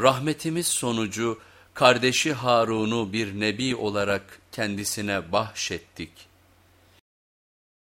Rahmetimiz sonucu kardeşi Harun'u bir nebi olarak kendisine bahşettik.